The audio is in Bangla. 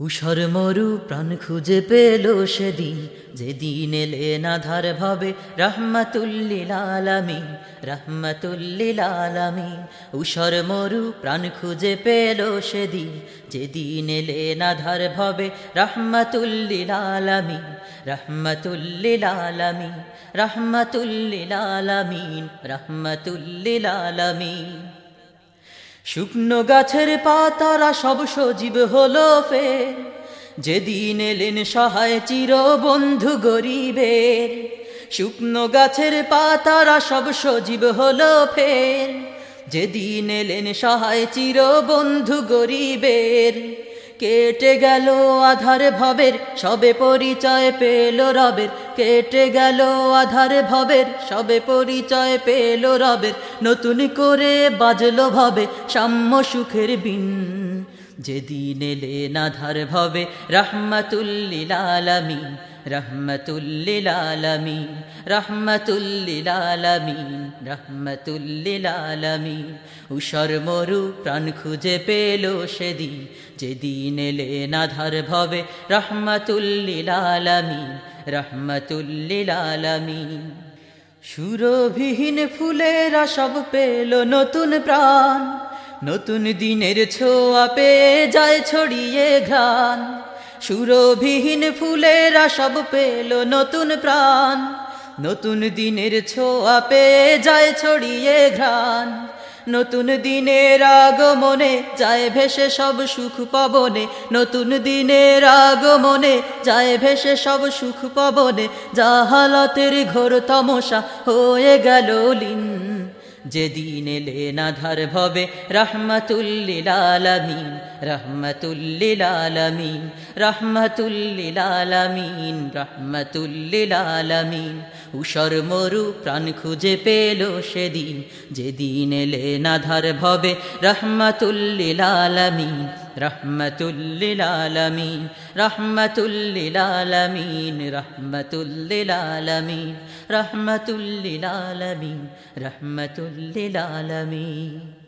উষর মরু প্রাণ খুঁজে পেল সেদিন। যেদিন এলে না ধার ভাবে, রহমাতুল্লিল আলামী রহমাতুল্লিল আলামী উষর মরু প্রাণ খুঁজে পেল সেদিন। যেদিন এলে না ধার ভাবে, রহমাতুল্লিল আলামী রহমাতুল্লিল আলামী রহমাতুল্লিল আলামিন রহমাতুল্লিল আলামিন। শুকনো গাছের পাতারা সব সজীব হলো ফের। যেদিন এলেন সহায় চির বন্ধু গরিবের। শুকনো গাছের পাতারা সব সজীব হলো ফের। যেদিন এলেন সহায় চির বন্ধু গরিবের। কেটে গেল আধার ভবের, সবে পরিচয় পেল রবের। কেটে গেল আধার ভবের, সবে পরিচয় পেল রবের। নতুন করে বাজলো ভবে, সাম্য সুখের বিন। যেদিন এলেন আধার ভবে রহমাতুল্লিল আলামিন। রহমতুল্লিল আলামিন রহমতুল্লিল আলামিন রহমতুল্লিল আলামিন উষর মরু প্রাণ খুঁজে পেল সেদিন, যেদিন না ধার ভবে রহমতুল্লিল আলামিন রহমতুল্লিল আলামিন সুরভিহীন ফুলেরা সব পেল নতুন প্রাণ, নতুন দিনের ছোঁয়া পেয়ে যায় ছড়িয়ে ঘ্রাণ। সুরভিহীন ফুলেরা সব পেল নতুন প্রাণ। নতুন দিনের ছোঁয়া পেয়ে যায় ছড়িয়ে ঘ্রাণ। নতুন দিনের আগমনে যায় ভেসে সব সুখ পবনে। নতুন দিনের আগমনে যায় ভেসে সব সুখ পবনে। জাহালতের ঘোর তমসা হয়ে গেল লিন। যেদিন এলে না ধার ভবে রহমতুল্লিল আলামিন রহমতুল্লিল আলামিন রহমতুল্লিল আলামিন রহমতুল্লিল আলামিন উষর মরু প্রাণ খুঁজে পেল সেদিন, যেদিন এলে না ধার ভবে রহমতুল্লিল আলামিন রহমতুল্লিল আলামিন রহমতুল্লিল আলামিন রহমতুল্লিল আলামিন রহমতুল্লিল আলামিন রহমতুল্লিল আলামিন